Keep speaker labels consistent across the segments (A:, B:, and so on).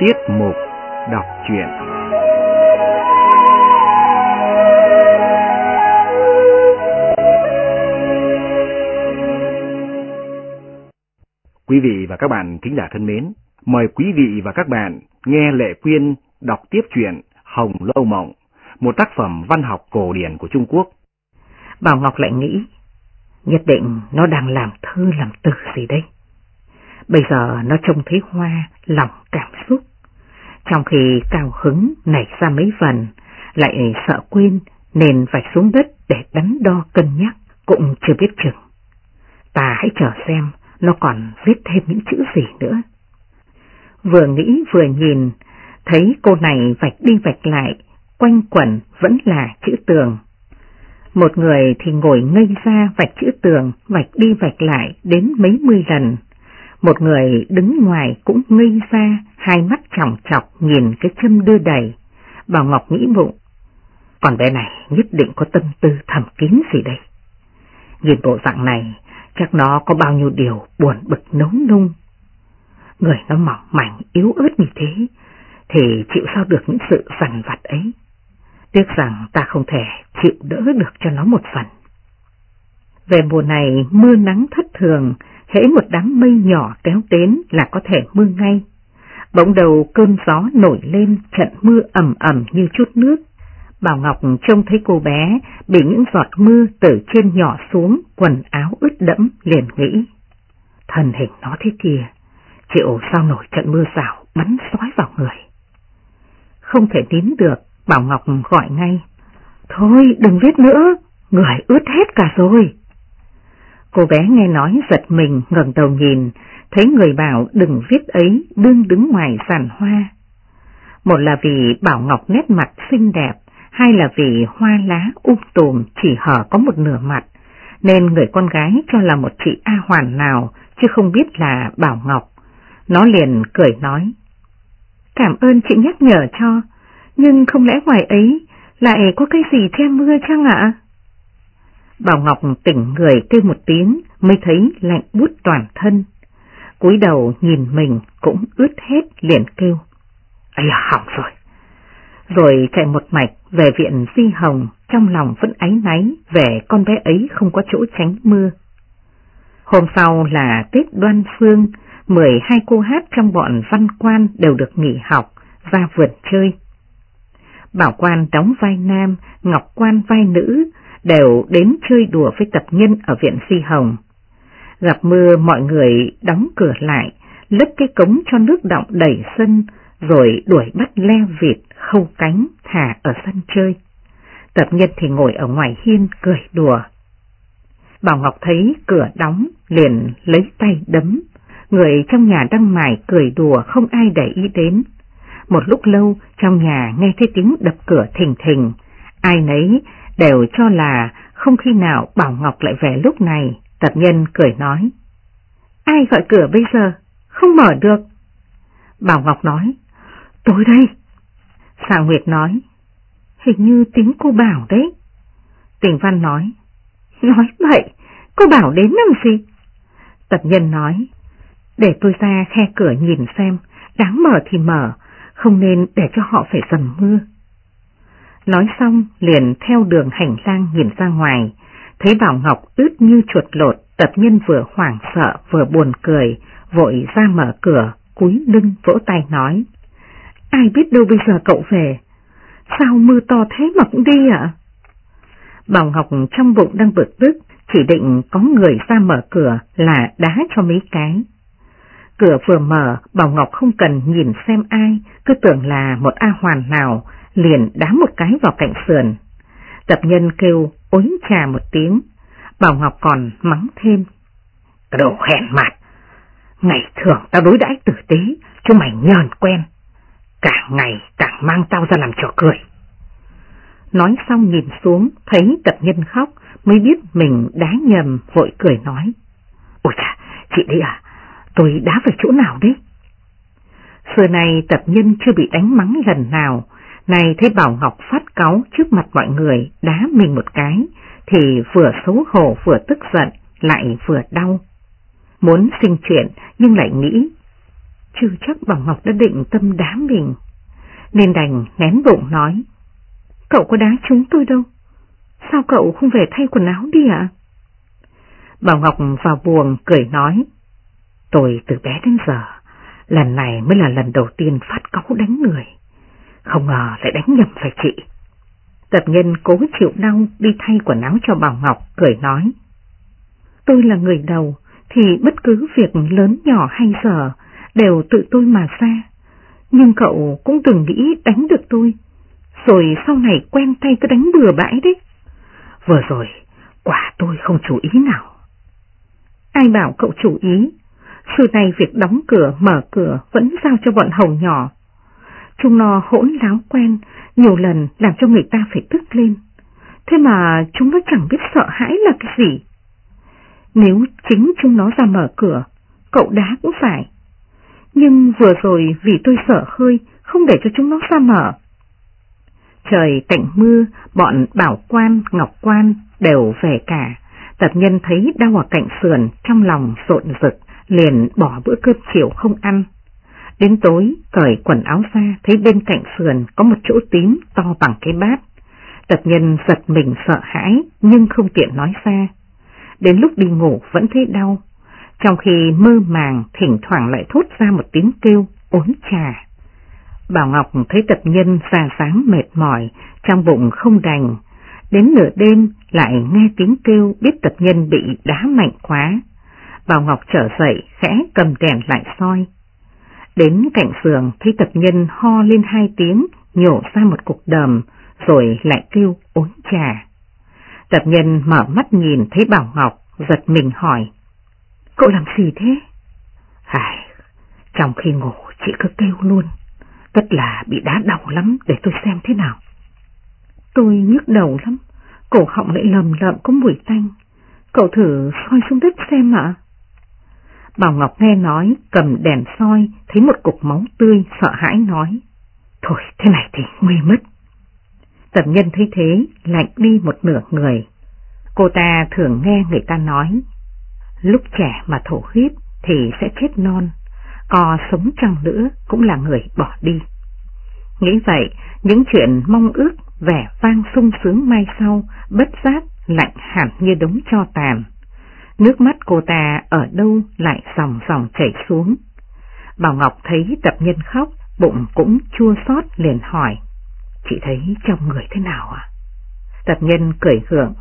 A: Tiết mục đọc truyện Quý vị và các bạn kính giả thân mến, mời quý vị và các bạn nghe Lệ Quyên đọc tiếp truyện Hồng Lâu Mộng, một tác phẩm văn học cổ điển của Trung Quốc.
B: Bảo Ngọc lại nghĩ, nhất định nó đang làm thơ làm từ gì đây? Bây giờ nó trông thấy hoa, lòng cảm xúc. Trong khi cao hứng nảy ra mấy phần, lại sợ quên nên phải xuống đất để đắn đo cân nhắc, cũng chưa biết chừng. Ta hãy chờ xem nó còn viết thêm những chữ gì nữa. Vừa nghĩ vừa nhìn, thấy cô này vạch đi vạch lại, quanh quẩn vẫn là chữ tường. Một người thì ngồi ngây ra vạch chữ tường, vạch đi vạch lại đến mấy mươi lần. Một người đứng ngoài cũng ngây ra, hai mắt tròng chọc nhìn cái châm đưa đầy. Bảo Ngọc nghĩ bụng, còn bé này nhất định có tâm tư thầm kín gì đây. Nhìn bộ dạng này, chắc nó có bao nhiêu điều buồn bực nấu nung. Người nó mỏng mảnh yếu ớt như thế, thì chịu sao được những sự vằn vặt ấy. Tiếc rằng ta không thể chịu đỡ được cho nó một phần. Về mùa này mưa nắng thất thường, hễ một đám mây nhỏ kéo đến là có thể mưa ngay. Bỗng đầu cơn gió nổi lên trận mưa ẩm ẩm như chút nước. Bảo Ngọc trông thấy cô bé bị những giọt mưa từ trên nhỏ xuống, quần áo ướt đẫm liền nghĩ. Thần hình nó thế kìa, chịu sao nổi trận mưa rào bắn sói vào người. Không thể đến được, Bảo Ngọc gọi ngay. Thôi đừng viết nữa, người ướt hết cả rồi. Cô bé nghe nói giật mình ngẩng đầu nhìn, thấy người bảo đừng viết ấy đương đứng ngoài sàn hoa. Một là vì Bảo Ngọc nét mặt xinh đẹp, hai là vì hoa lá um tùm chỉ hở có một nửa mặt, nên người con gái cho là một chị A Hoàn nào, chứ không biết là Bảo Ngọc. Nó liền cười nói, cảm ơn chị nhắc nhở cho, nhưng không lẽ ngoài ấy lại có cái gì che mưa chăng ạ? Bảo Ngọc tỉnh người kêu một tiếng mới thấy lạnh bút toàn thân. cúi đầu nhìn mình cũng ướt hết liền kêu. Ây hỏng rồi. Rồi chạy một mạch về viện Di Hồng trong lòng vẫn áy náy về con bé ấy không có chỗ tránh mưa. Hôm sau là Tết Đoan Phương, 12 cô hát trong bọn văn quan đều được nghỉ học, ra vườn chơi. Bảo quan đóng vai nam, Ngọc quan vai nữ, đều đến chơi đùa với tập nhân ở viện Phi Hồng. Gặp mưa mọi người đóng cửa lại, lấp cái cống cho nước động đẩy sân, rồi đuổi bắt le vịt, khâu cánh, thả ở sân chơi. Tập nhân thì ngồi ở ngoài hiên cười đùa. Bảo Ngọc thấy cửa đóng, liền lấy tay đấm. Người trong nhà đang mải cười đùa không ai để ý đến. Một lúc lâu trong nhà nghe thấy tiếng đập cửa thình thình, ai nấy đều cho là không khi nào Bảo Ngọc lại về lúc này, tập nhân cười nói. Ai gọi cửa bây giờ? Không mở được. Bảo Ngọc nói, tôi đây. Sàng Nguyệt nói, hình như tiếng cô Bảo đấy. Tình Văn nói, nói vậy, cô Bảo đến làm gì? Tập nhân nói, để tôi ra khe cửa nhìn xem, đáng mở thì mở, không nên để cho họ phải dầm mưa. Nói xong liền theo đường hành lang nhìn ra ngoài, thấy Bảo Ngọc ướt như chuột lột, tập nhân vừa hoảng sợ vừa buồn cười, vội ra mở cửa, cúi lưng vỗ tay nói. Ai biết đâu bây giờ cậu về, sao mưa to thế mà cũng đi ạ? Bảo Ngọc trong bụng đang bực tức, chỉ định có người ra mở cửa là đá cho mấy cái. Cửa vừa mở, Bảo Ngọc không cần nhìn xem ai, cứ tưởng là một A Hoàn nào, liền đá một cái vào cạnh sườn. Tập nhân kêu ối trà một tiếng, Bảo Ngọc còn mắng thêm. Đồ hèn mặt, ngày thường tao đối đãi tử tế, cho mày nhờn quen, cả ngày càng mang tao ra làm trò cười. Nói xong nhìn xuống, thấy tập nhân khóc, mới biết mình đá nhầm, vội cười nói. Ôi chà, chị đi à, tôi đá về chỗ nào đấy? Xưa này tập nhân chưa bị đánh mắng lần nào, này thấy Bảo Ngọc phát cáu trước mặt mọi người đá mình một cái, thì vừa xấu hổ vừa tức giận, lại vừa đau. Muốn sinh chuyện nhưng lại nghĩ, chưa chắc Bảo Ngọc đã định tâm đá mình, nên đành nén bụng nói. Cậu có đá chúng tôi đâu, sao cậu không về thay quần áo đi ạ? Bảo Ngọc vào buồng cười nói, tôi từ bé đến giờ, lần này mới là lần đầu tiên phát cáu đánh người, không ngờ lại đánh nhầm phải chị. Tập nhân cố chịu đau đi thay quần áo cho Bảo Ngọc, cười nói. Tôi là người đầu, thì bất cứ việc lớn nhỏ hay giờ đều tự tôi mà ra. Nhưng cậu cũng từng nghĩ đánh được tôi, rồi sau này quen tay cứ đánh bừa bãi đấy. Vừa rồi, quả tôi không chú ý nào. Ai bảo cậu chú ý, xưa nay việc đóng cửa mở cửa vẫn giao cho bọn hầu nhỏ. Chúng nó hỗn láo quen, nhiều lần làm cho người ta phải tức lên. Thế mà chúng nó chẳng biết sợ hãi là cái gì. Nếu chính chúng nó ra mở cửa, cậu đá cũng phải. Nhưng vừa rồi vì tôi sợ hơi, không để cho chúng nó ra mở. Trời tạnh mưa, bọn bảo quan, ngọc quan đều về cả. Tập nhân thấy đau ở cạnh sườn, trong lòng rộn rực, liền bỏ bữa cơm chiều không ăn. Đến tối, cởi quần áo ra, thấy bên cạnh sườn có một chỗ tím to bằng cái bát. Tật nhân giật mình sợ hãi, nhưng không tiện nói ra. Đến lúc đi ngủ vẫn thấy đau, trong khi mơ màng thỉnh thoảng lại thốt ra một tiếng kêu, ốn trà. Bảo Ngọc thấy Tật nhân già sáng mệt mỏi, trong bụng không đành. Đến nửa đêm lại nghe tiếng kêu biết Tật nhân bị đá mạnh quá. Bảo Ngọc trở dậy khẽ cầm đèn lại soi. Đến cạnh giường thấy tập nhân ho lên hai tiếng, nhổ ra một cục đờm, rồi lại kêu ốn trà. Tập nhân mở mắt nhìn thấy Bảo Ngọc, giật mình hỏi. Cậu làm gì thế? Ai, trong khi ngủ chị cứ kêu luôn, tất là bị đá đầu lắm để tôi xem thế nào. Tôi nhức đầu lắm, cổ họng lại lầm lợm có mùi tanh. Cậu thử soi xuống đất xem ạ. Bảo Ngọc nghe nói, cầm đèn soi, thấy một cục máu tươi, sợ hãi nói. Thôi, thế này thì nguy mất. Tập nhân thấy thế, lạnh đi một nửa người. Cô ta thường nghe người ta nói, lúc trẻ mà thổ huyết thì sẽ chết non, có sống chăng nữa cũng là người bỏ đi. Nghĩ vậy, những chuyện mong ước vẻ vang sung sướng mai sau, bất giác, lạnh hẳn như đống cho tàn. Nước mắt cô ta ở đâu lại dòng dòng chảy xuống. Bảo Ngọc thấy tập nhân khóc, bụng cũng chua xót liền hỏi. Chị thấy trong người thế nào à? Tập nhân cười hưởng: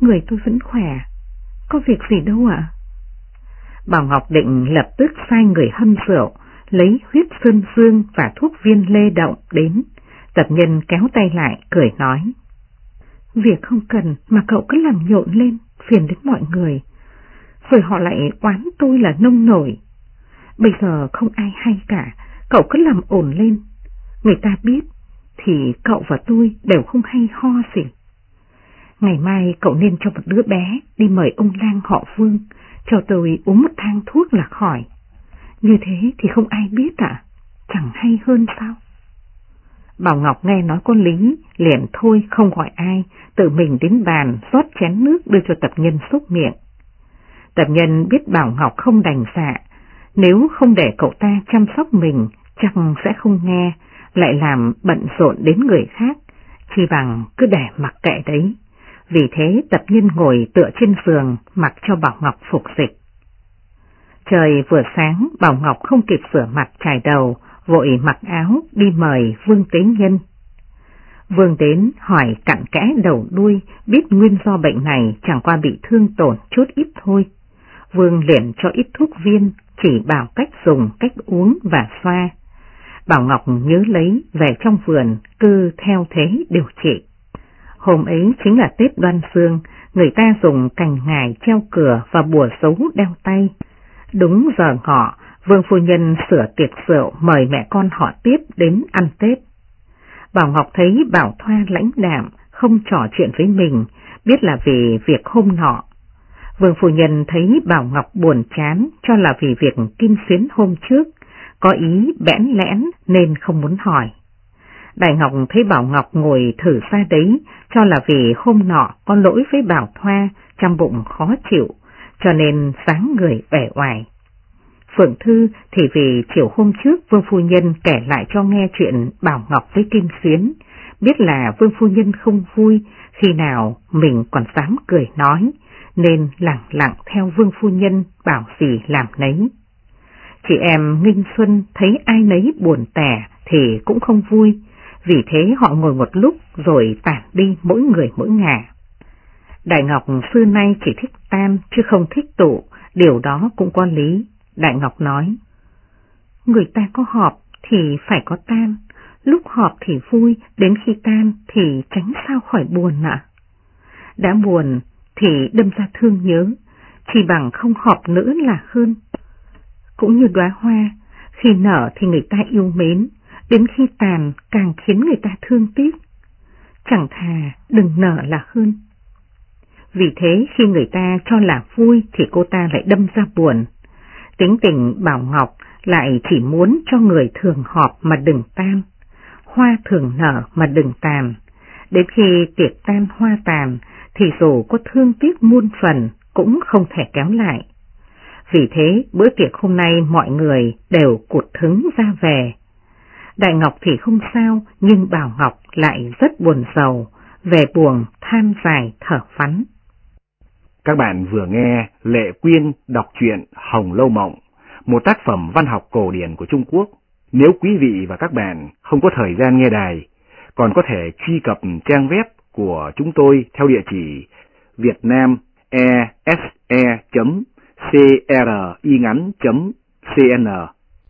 B: Người tôi vẫn khỏe. Có việc gì đâu ạ? Bảo Ngọc định lập tức sai người hâm rượu, lấy huyết sơn dương và thuốc viên lê động đến. Tập nhân kéo tay lại, cười nói. Việc không cần mà cậu cứ làm nhộn lên, phiền đến mọi người. Rồi họ lại oán tôi là nông nổi. Bây giờ không ai hay cả, cậu cứ làm ổn lên. Người ta biết, thì cậu và tôi đều không hay ho gì. Ngày mai cậu nên cho một đứa bé đi mời ông lang họ Vương, cho tôi uống một thang thuốc là khỏi. Như thế thì không ai biết à, chẳng hay hơn sao? Bảo Ngọc nghe nói con lý, liền thôi không gọi ai, tự mình đến bàn rót chén nước đưa cho tập nhân xúc miệng. Tập nhân biết Bảo Ngọc không đành xạ, nếu không để cậu ta chăm sóc mình, chẳng sẽ không nghe, lại làm bận rộn đến người khác, chỉ bằng cứ để mặc kệ đấy. Vì thế tập nhân ngồi tựa trên giường mặc cho Bảo Ngọc phục dịch. Trời vừa sáng, Bảo Ngọc không kịp sửa mặt trải đầu, vội mặc áo đi mời Vương Tế Nhân. Vương đến hỏi cặn kẽ đầu đuôi, biết nguyên do bệnh này chẳng qua bị thương tổn chút ít thôi. Vương liền cho ít thuốc viên, chỉ bảo cách dùng, cách uống và xoa. Bảo Ngọc nhớ lấy về trong vườn, cứ theo thế điều trị. Hôm ấy chính là Tết đoan sương người ta dùng cành ngải treo cửa và bùa xấu đeo tay. Đúng giờ ngọ, Vương Phu Nhân sửa tiệc rượu mời mẹ con họ tiếp đến ăn Tết. Bảo Ngọc thấy Bảo Thoa lãnh đạm, không trò chuyện với mình, biết là vì việc hôm nọ. Vương Phu Nhân thấy Bảo Ngọc buồn chán cho là vì việc kim xuyến hôm trước, có ý bẽn lẽn nên không muốn hỏi. Đại Ngọc thấy Bảo Ngọc ngồi thử xa đấy, cho là vì hôm nọ có lỗi với Bảo Thoa, trong bụng khó chịu, cho nên sáng người vẻ oải. Phượng Thư thì vì chiều hôm trước Vương Phu Nhân kể lại cho nghe chuyện Bảo Ngọc với Kim Xuyến, biết là Vương Phu Nhân không vui khi nào mình còn dám cười nói, nên lặng lặng theo Vương Phu Nhân bảo gì làm nấy. Chị em Nghinh Xuân thấy ai nấy buồn tẻ thì cũng không vui, vì thế họ ngồi một lúc rồi tản đi mỗi người mỗi ngả. Đại Ngọc xưa nay chỉ thích tam chứ không thích tụ, điều đó cũng có lý. Đại Ngọc nói, người ta có họp thì phải có tam, lúc họp thì vui, đến khi tam thì tránh sao khỏi buồn ạ. Đã buồn thì đâm ra thương nhớ, chỉ bằng không họp nữa là hơn. Cũng như đóa hoa, khi nở thì người ta yêu mến, đến khi tàn càng khiến người ta thương tiếc. Chẳng thà đừng nở là hơn. Vì thế khi người ta cho là vui thì cô ta lại đâm ra buồn. Tính tình Bảo Ngọc lại chỉ muốn cho người thường họp mà đừng tan, hoa thường nở mà đừng tàn. Đến khi tiệc tan hoa tàn thì dù có thương tiếc muôn phần cũng không thể kéo lại. Vì thế bữa tiệc hôm nay mọi người đều cụt thứng ra về. Đại Ngọc thì không sao nhưng Bảo Ngọc lại rất buồn sầu, về buồn than dài thở phắn.
A: Các bạn vừa nghe Lệ Quyên đọc truyện Hồng Lâu Mộng, một tác phẩm văn học cổ điển của Trung Quốc. Nếu quý vị và các bạn không có thời gian nghe đài, còn có thể truy cập trang web của chúng tôi theo địa chỉ vietnamese.cringắn.cn